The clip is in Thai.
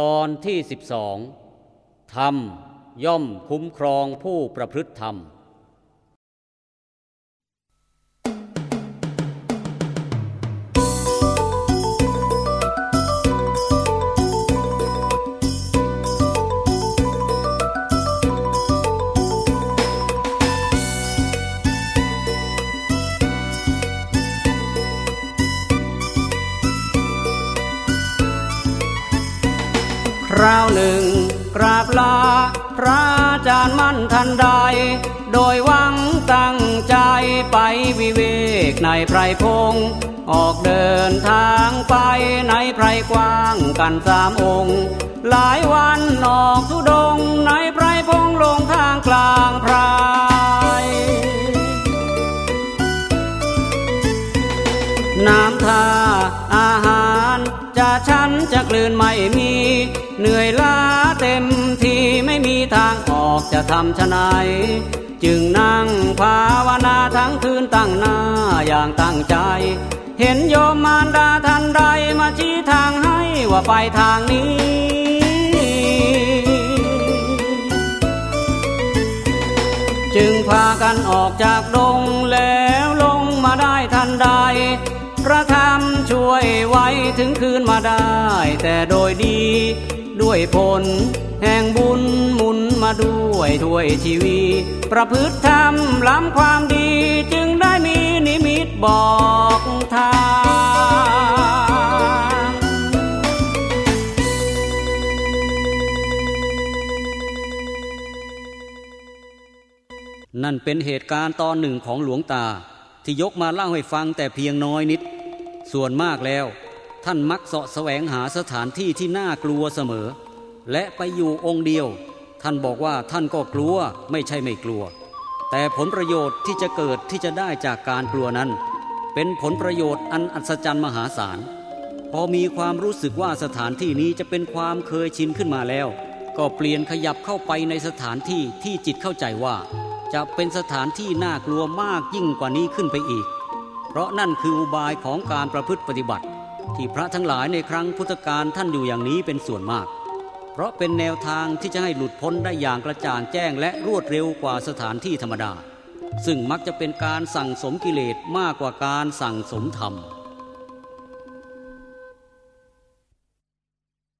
ตอนที่สิบสองธรรมย่อมคุ้มครองผู้ประพฤติธรรม ราวหนึ่ง กราบลา พระอาจารย์มั่นทันใด โดยหวังตั้งใจไปวิเวกในไพรพง ออกเดินทางไปในไพรกว้างกันสามองค์ หลายวันออกทุดงในไพรพงลงทางกลางไพรน้ำท่าอาหารจะฉันจะกลืนไม่ ทางออกจะทำชะไหนจึงนั่งภาวนาทั้งคืนตั้งหน้าอย่างตั้งใจ เห็นโยมมารดาทันใดมาชี้ทางให้ว่าไปทางนี้ จึงพากันออกจากดงแล้วลงมาได้ทันใด พระธรรมช่วยไว้ถึงคืนมาได้แต่โดยดี ด้วยผลแห่งบุญ มุนมาด้วยถ้วยชีวี ประพฤติธรรมล้ำความดีจึงได้มีนิมิตบอกทางนั่นเป็นเหตุการณ์ตอนหนึ่งของหลวงตา ที่ยกมาเล่าให้ฟังแต่เพียงน้อยนิด ส่วนมากแล้วท่านมักเสาะแสวงหาสถานที่ที่น่ากลัวเสมอ และไปอยู่องค์เดียว ท่านบอกว่าท่านก็กลัวไม่ใช่ไม่กลัว แต่ผลประโยชน์ที่จะเกิดที่จะได้จากการกลัวนั้น เป็นผลประโยชน์อันอัศจรรย์มหาศาล พอมีความรู้สึกว่าสถานที่นี้จะเป็นความเคยชินขึ้นมาแล้ว ก็เปลี่ยนขยับเข้าไปในสถานที่ที่จิตเข้าใจว่า จะเป็นสถานที่น่ากลัวมากยิ่งกว่านี้ขึ้นไปอีก เพราะนั่นคืออุบายของการประพฤติปฏิบัติ ที่พระทั้งหลายในครั้งพุทธกาลท่านอยู่อย่างนี้เป็นส่วนมาก เพราะเป็นแนวทางที่จะให้หลุดพ้นได้อย่างกระจ่างแจ้งและรวดเร็วกว่าสถานที่ธรรมดา ซึ่งมักจะเป็นการสั่งสมกิเลสมากกว่าการสั่งสมธรรม